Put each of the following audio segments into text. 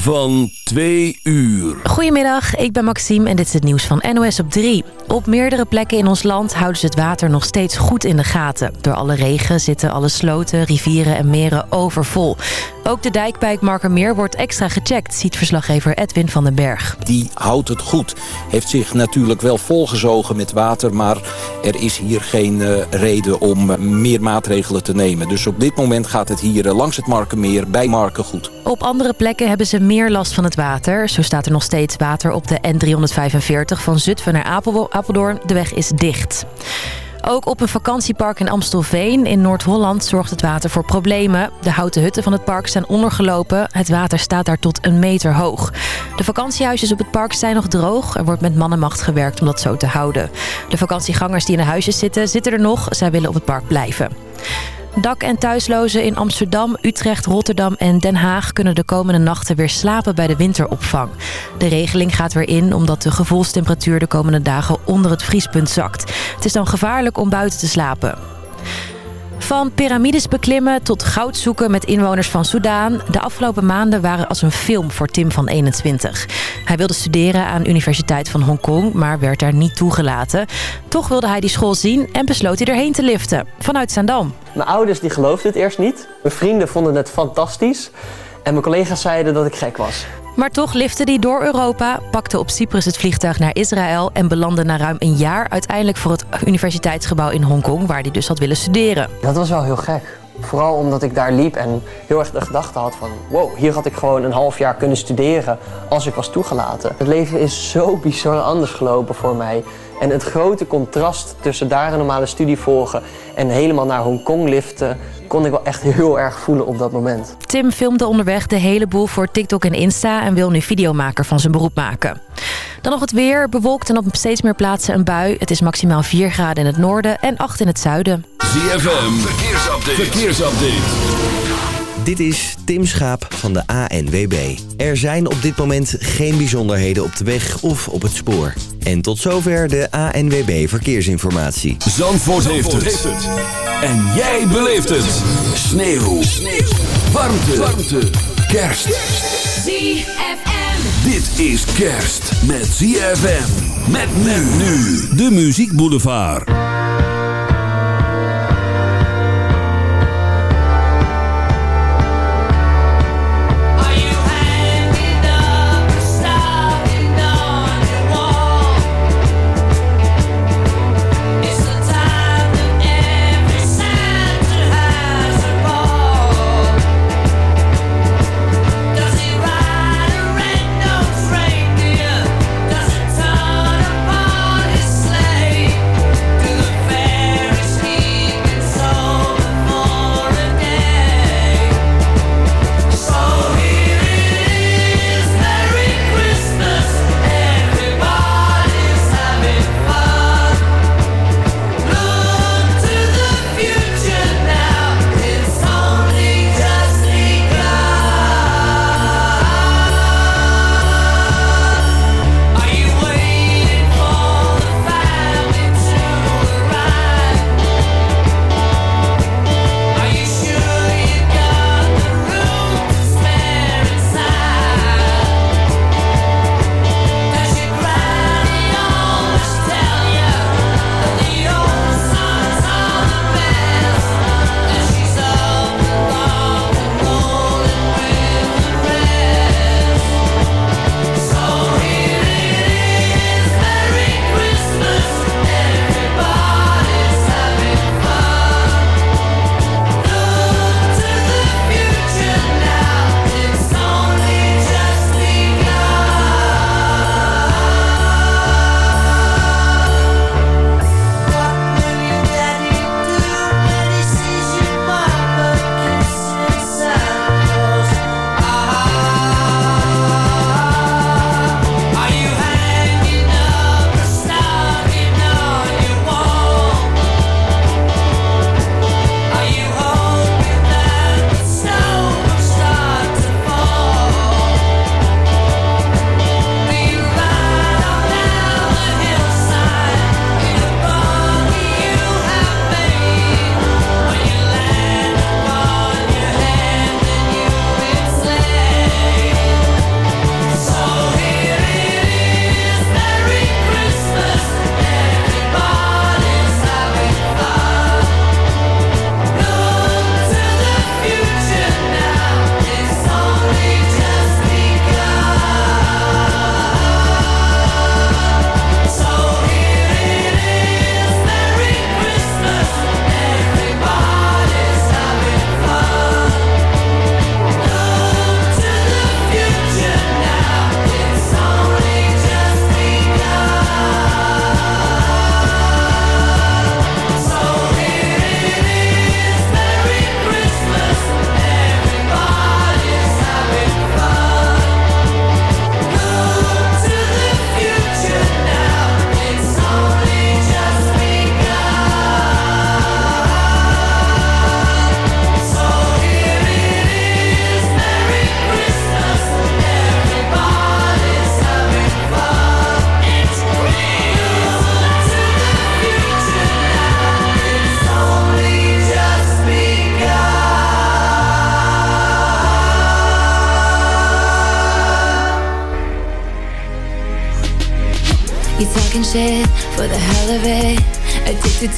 van 2 uur. Goedemiddag, ik ben Maxime en dit is het nieuws van NOS op 3. Op meerdere plekken in ons land houden ze het water nog steeds goed in de gaten. Door alle regen zitten alle sloten, rivieren en meren overvol. Ook de dijk bij Markermeer wordt extra gecheckt, ziet verslaggever Edwin van den Berg. Die houdt het goed. Heeft zich natuurlijk wel volgezogen met water... maar er is hier geen uh, reden om meer maatregelen te nemen. Dus op dit moment gaat het hier langs het Markermeer bij Marken goed. Op andere plekken hebben ze meer last van het water. Zo staat er nog steeds water op de N345 van Zutphen naar Apeldoorn. De weg is dicht. Ook op een vakantiepark in Amstelveen in Noord-Holland zorgt het water voor problemen. De houten hutten van het park zijn ondergelopen. Het water staat daar tot een meter hoog. De vakantiehuisjes op het park zijn nog droog. Er wordt met mannenmacht gewerkt om dat zo te houden. De vakantiegangers die in de huisjes zitten, zitten er nog. Zij willen op het park blijven. Dak- en thuislozen in Amsterdam, Utrecht, Rotterdam en Den Haag... kunnen de komende nachten weer slapen bij de winteropvang. De regeling gaat weer in omdat de gevoelstemperatuur de komende dagen onder het vriespunt zakt. Het is dan gevaarlijk om buiten te slapen. Van piramides beklimmen tot goud zoeken met inwoners van Soudaan. De afgelopen maanden waren als een film voor Tim van 21. Hij wilde studeren aan de Universiteit van Hongkong, maar werd daar niet toegelaten. Toch wilde hij die school zien en besloot hij erheen te liften. Vanuit Zaandam. Mijn ouders die geloofden het eerst niet. Mijn vrienden vonden het fantastisch. En mijn collega's zeiden dat ik gek was. Maar toch lifte hij door Europa, pakte op Cyprus het vliegtuig naar Israël... en belandde na ruim een jaar uiteindelijk voor het universiteitsgebouw in Hongkong... waar hij dus had willen studeren. Dat was wel heel gek. Vooral omdat ik daar liep en heel erg de gedachte had van... wow, hier had ik gewoon een half jaar kunnen studeren als ik was toegelaten. Het leven is zo bizar anders gelopen voor mij. En het grote contrast tussen daar een normale studie volgen... en helemaal naar Hongkong liften kon ik wel echt heel erg voelen op dat moment. Tim filmde onderweg de hele boel voor TikTok en Insta... en wil nu videomaker van zijn beroep maken. Dan nog het weer. Bewolkt en op steeds meer plaatsen een bui. Het is maximaal 4 graden in het noorden en 8 in het zuiden. ZFM, verkeersupdate. verkeersupdate. Dit is Tim Schaap van de ANWB. Er zijn op dit moment geen bijzonderheden op de weg of op het spoor. En tot zover de ANWB Verkeersinformatie. Zandvoort, Zandvoort heeft, het. En jij beleeft het. Sneeuw. Sneeuw. Warmte. Warmte. Kerst. ZFM. Dit is kerst met ZFM. Met men nu. De Muziek Boulevard.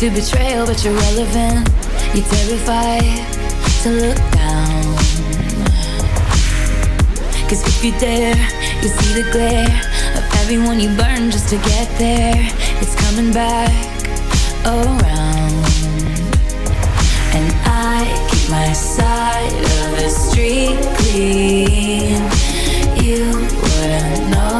To betrayal, but you're relevant. You're terrified to look down. Cause if you dare, you see the glare of everyone you burn just to get there. It's coming back around. And I keep my side of the street clean. You wouldn't know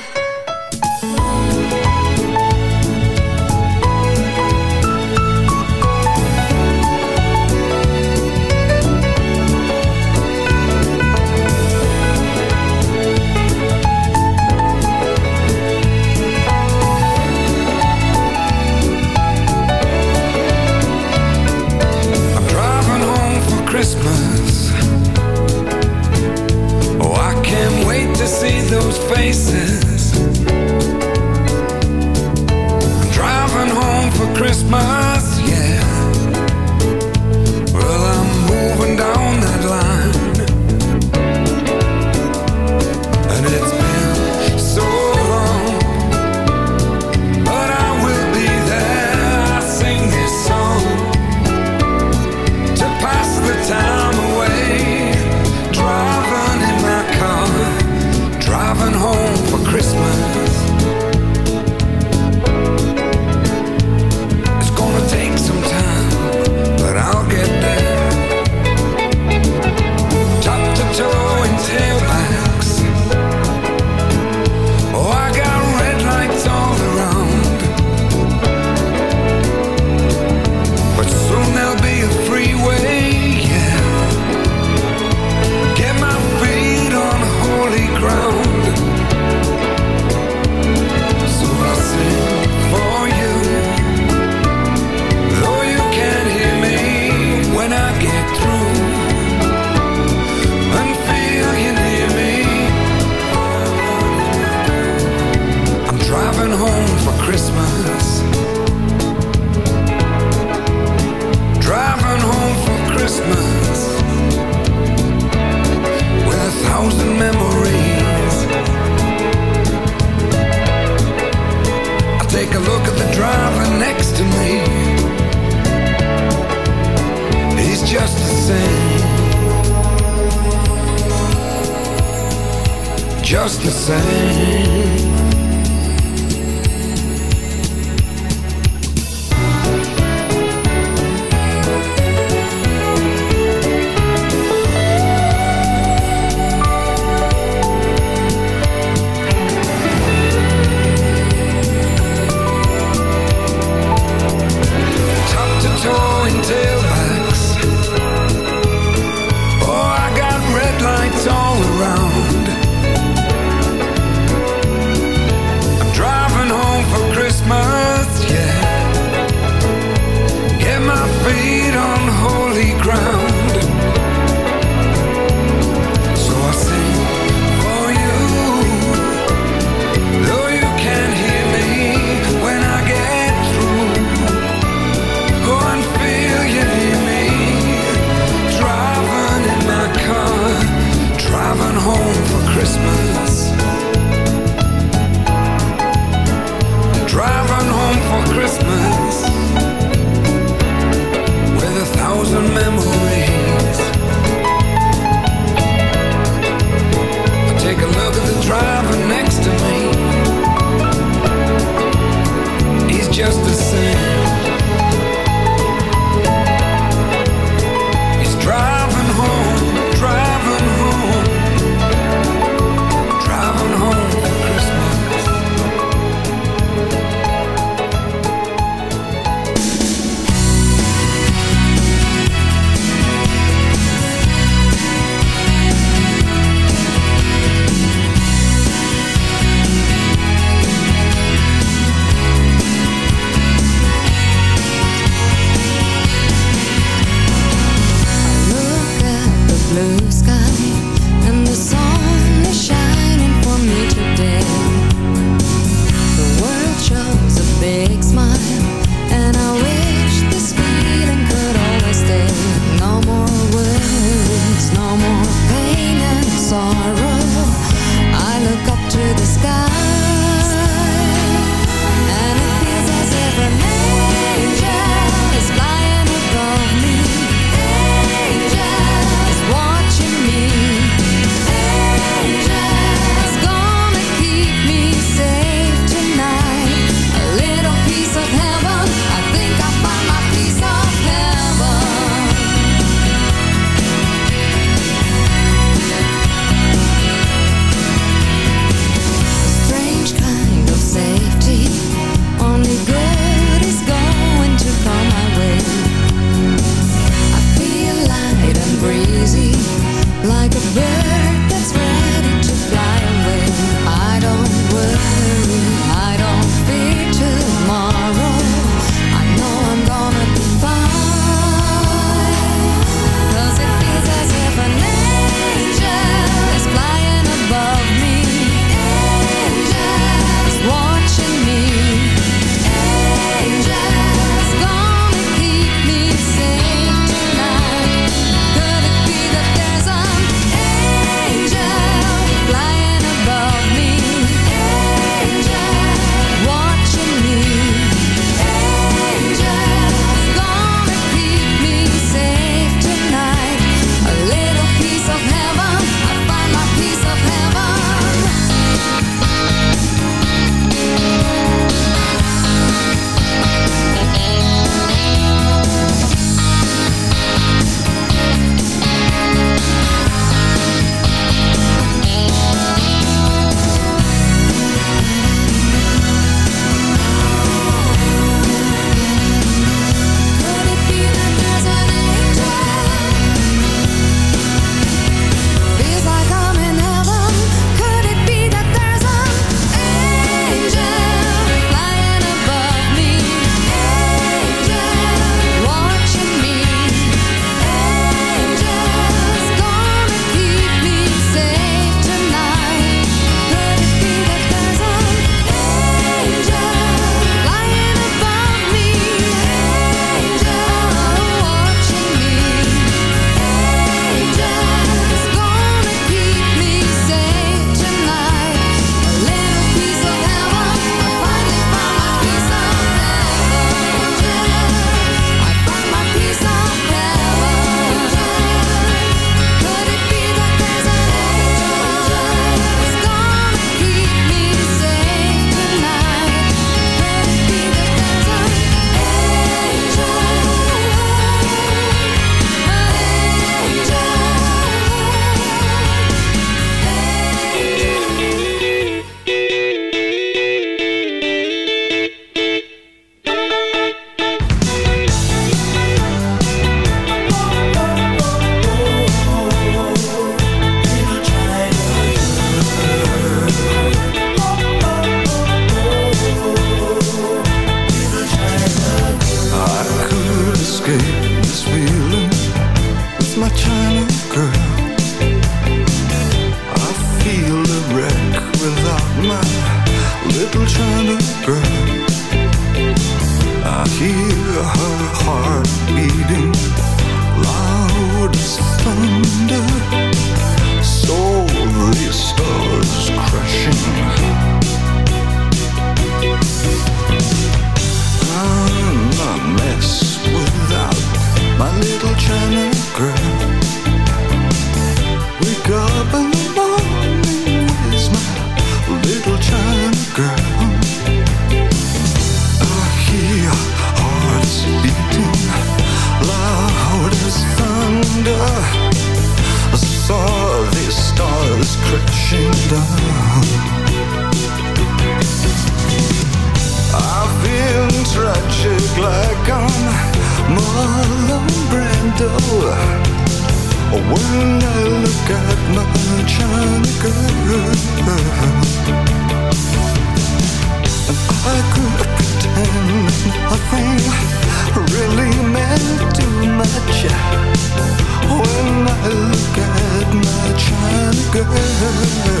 when I look at my China girl.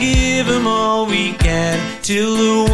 give them all we can till the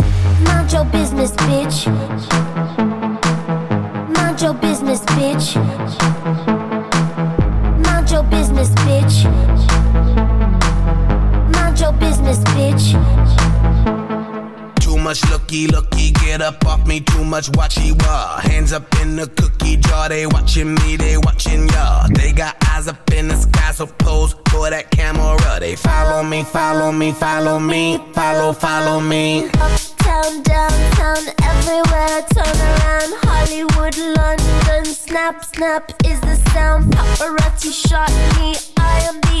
Mind your business, bitch. Mind your business, bitch. Mind your business, bitch. Mind your business, bitch. Too much looky, looky, get up off me. Too much watchy wah. Hands up in the cookie jar. They watching me, they watching y'all. They got eyes up in the sky, so pose for that camera. They follow me, follow me, follow me, follow, follow me. Uptown, downtown, everywhere. Turn around, Hollywood, London. Snap, snap is the sound. Paparazzi shot me. I am the.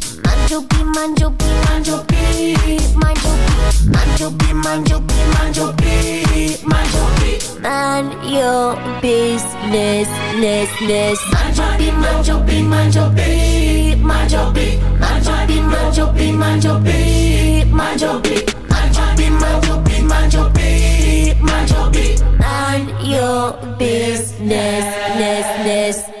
Manjo B, manjo B, manjo B, manjo B. Manjo B, manjo B, manjo B, manjo B. Man your business, ness, ness. Manjo B, manjo B, manjo B, manjo B. Manjo B, manjo B, manjo B, manjo B. Manjo B, manjo B, manjo B, manjo B. Man your business, ness, ness.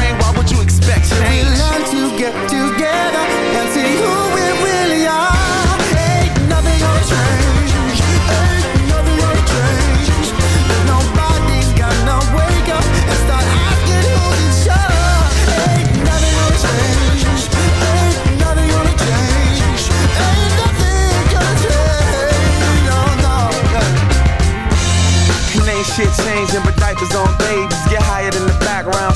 what expect change. We learn to get together and see who we really are. Ain't nothing gonna change. Ain't nothing gonna change. Nobody gonna wake up and start asking who each other. Ain't nothing gonna change. Ain't nothing gonna change. Ain't nothing gonna change. No, no. And ain't shit changing, but diapers on babies get higher than the background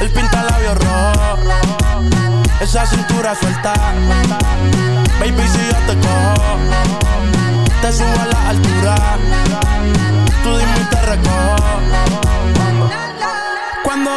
El pinta labios rojo. Esa cintura suelta. Baby, si yo te cojo, te subo a la altura. Tú dime y te recojo. Cuando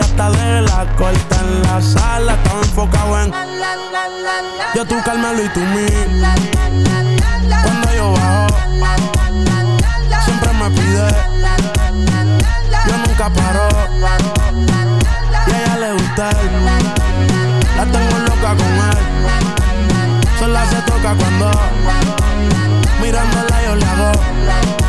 hasta de la corta en la sala. Estaba enfocado en yo tú Carmelo y tú mí. Cuando yo bajo, siempre me pide. Yo nunca paro. Y a ella le gusta él. La tengo loca con él. Sola se toca cuando mirándola yo le hago.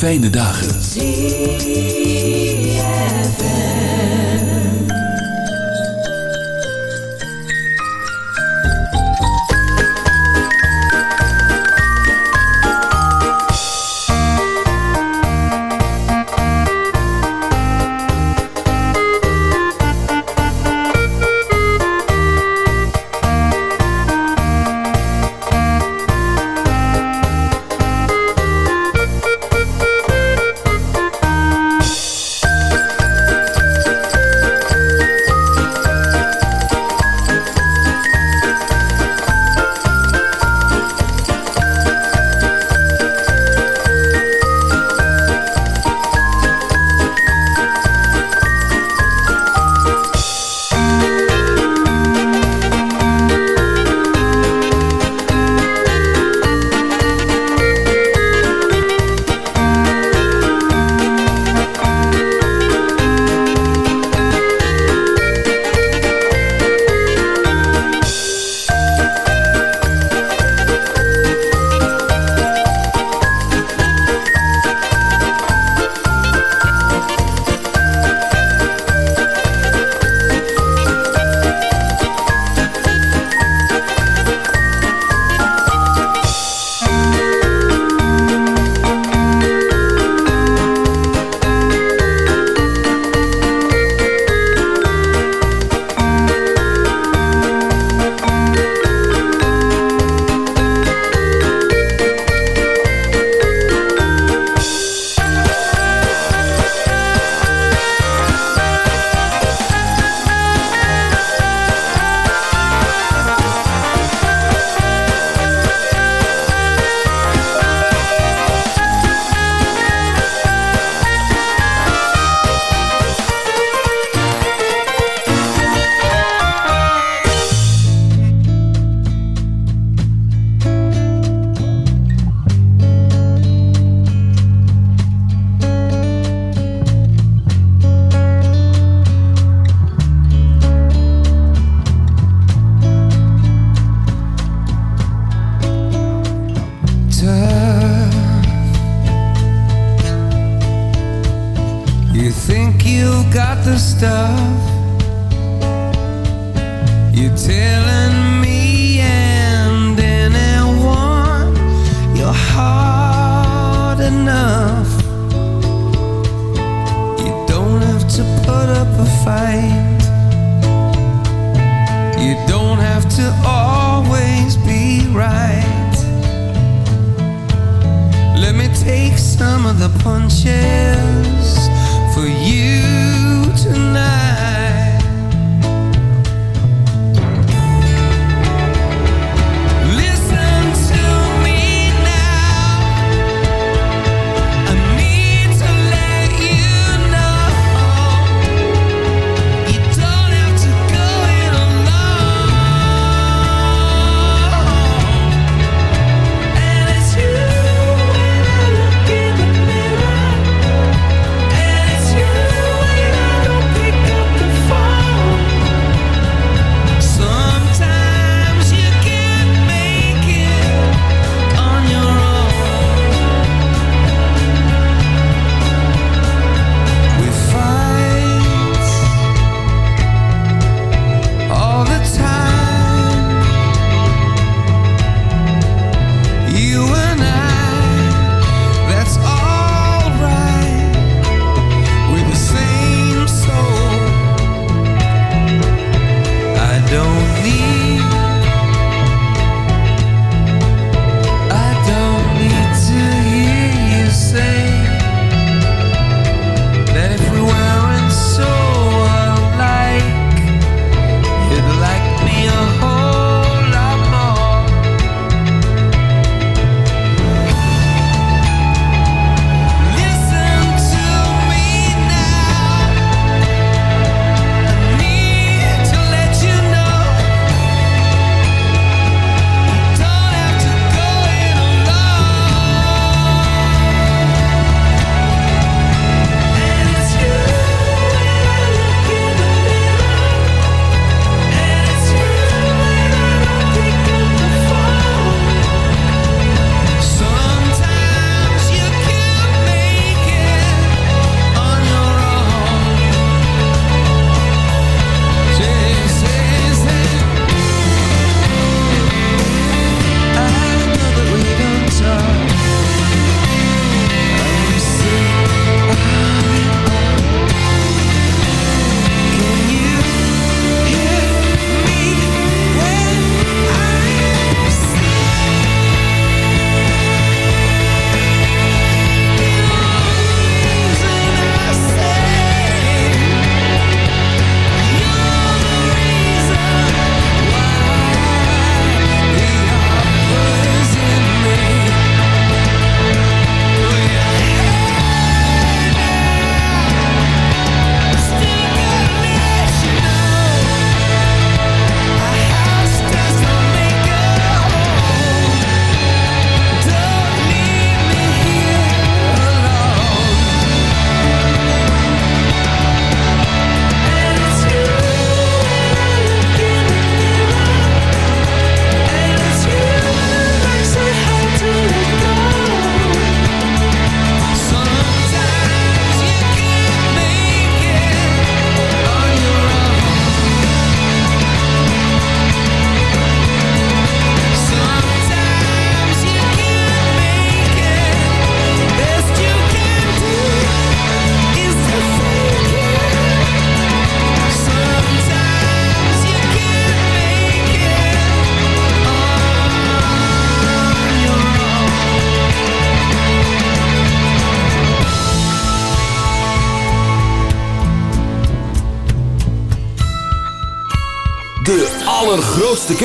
Fijne dagen.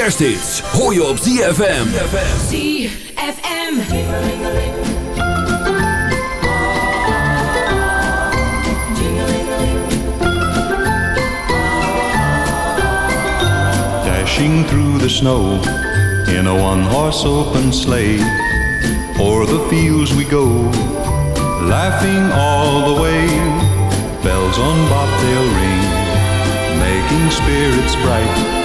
Kersthits hoor je op ZFM. ZFM. Dashing through the snow in a one horse open sleigh. O'er the fields we go, laughing all the way. Bells on bobtail ring, making spirits bright.